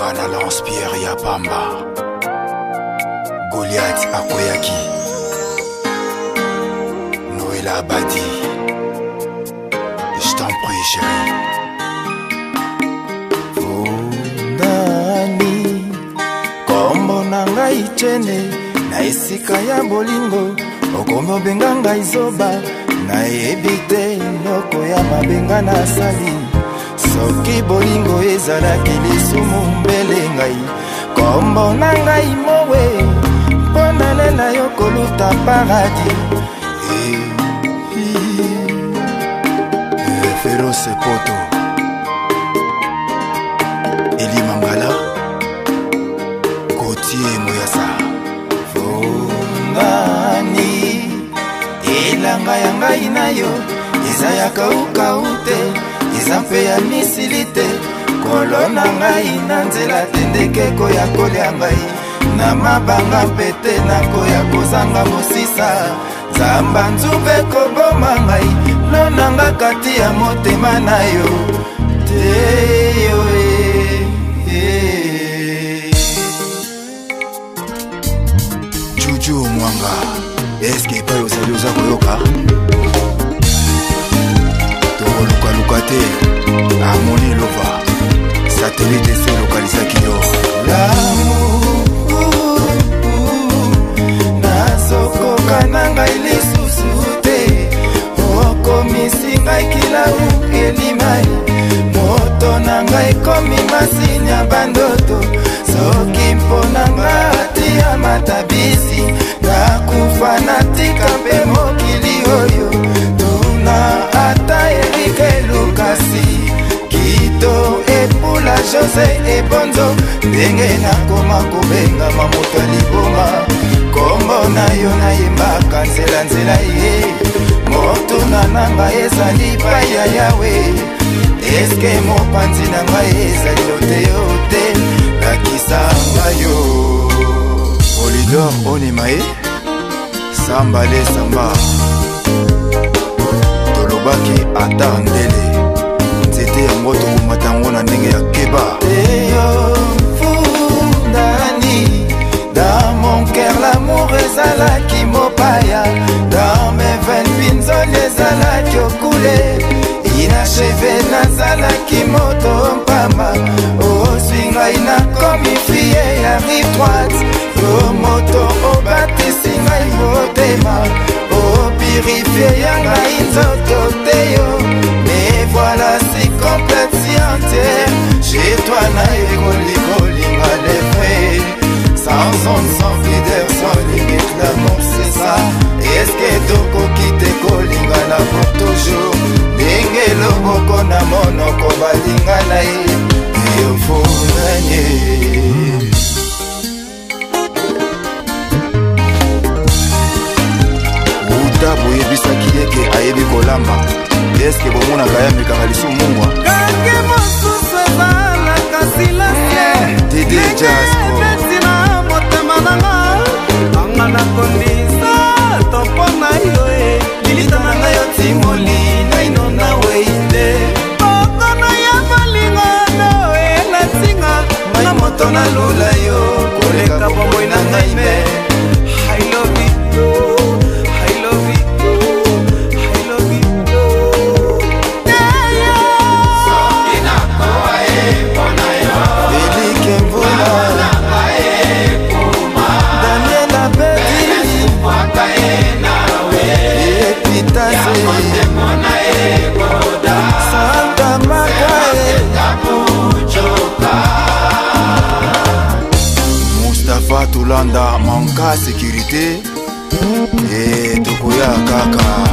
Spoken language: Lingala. avoka na lanspierre ya pamba goliath akweyaki noela abadi je t'en prie chérie vondani kombo na ngai tene na esika ya bolingo okomi obenga ngai zoba nayebi te eloko ya mabenga nasali soki bolingo ezalaki lisumu mbele ngai kombo na ngai mowe mpo nale na yo koluta paradis eh, eh, feroce poto elimangala kotie moyasa fongani elanga ya ngai na yo eza ya kaukau te eza mpe ya misili te kolo na ngai na nzela te ndekeko ya kolia ngai na mabanga mpe te nakoya kozanga mosisa zamba nzube koboma ngai lonanga kati ya motema na yo te yoe e, e. juju mwanga eske epai ozali oza koyoka kolukaluka te amoni lova satelite ese elokalisaki yo nazokoka na ngai lisusu te okomisi ngai kilau elimai moto na ngai ekomi masini ya bandoto soki mpo na ngai atia matabi ndenge nakoma kobengama moto ya liboma kombo na yo nayembaka nzelanzela ye motuna na ngai ezali pai ya yawe eske mopanzi na ngai ezali loteo te lakisa ngai yo polidor onima ye sambale samba tolobaki ata ndele nzete yango tokomata yango na ndenge ya keba eyo hey, mopaya dans mes veines binzoli ezalaki okule inacheve nazalaki moto mpamba ozwi ngai nakomi fie ya ritroite yo moto obatisi ngai motema opirifie ya ngai nzoto te yo me voilà si complète si entière ye yemfuna ye buta boyebisaki yeke ayebi kolamba eske bomonaka ya mikaka lisu mungwa moto nalula yo koleka bomoi na ngai me ka sécurité e eh, tokoya kaka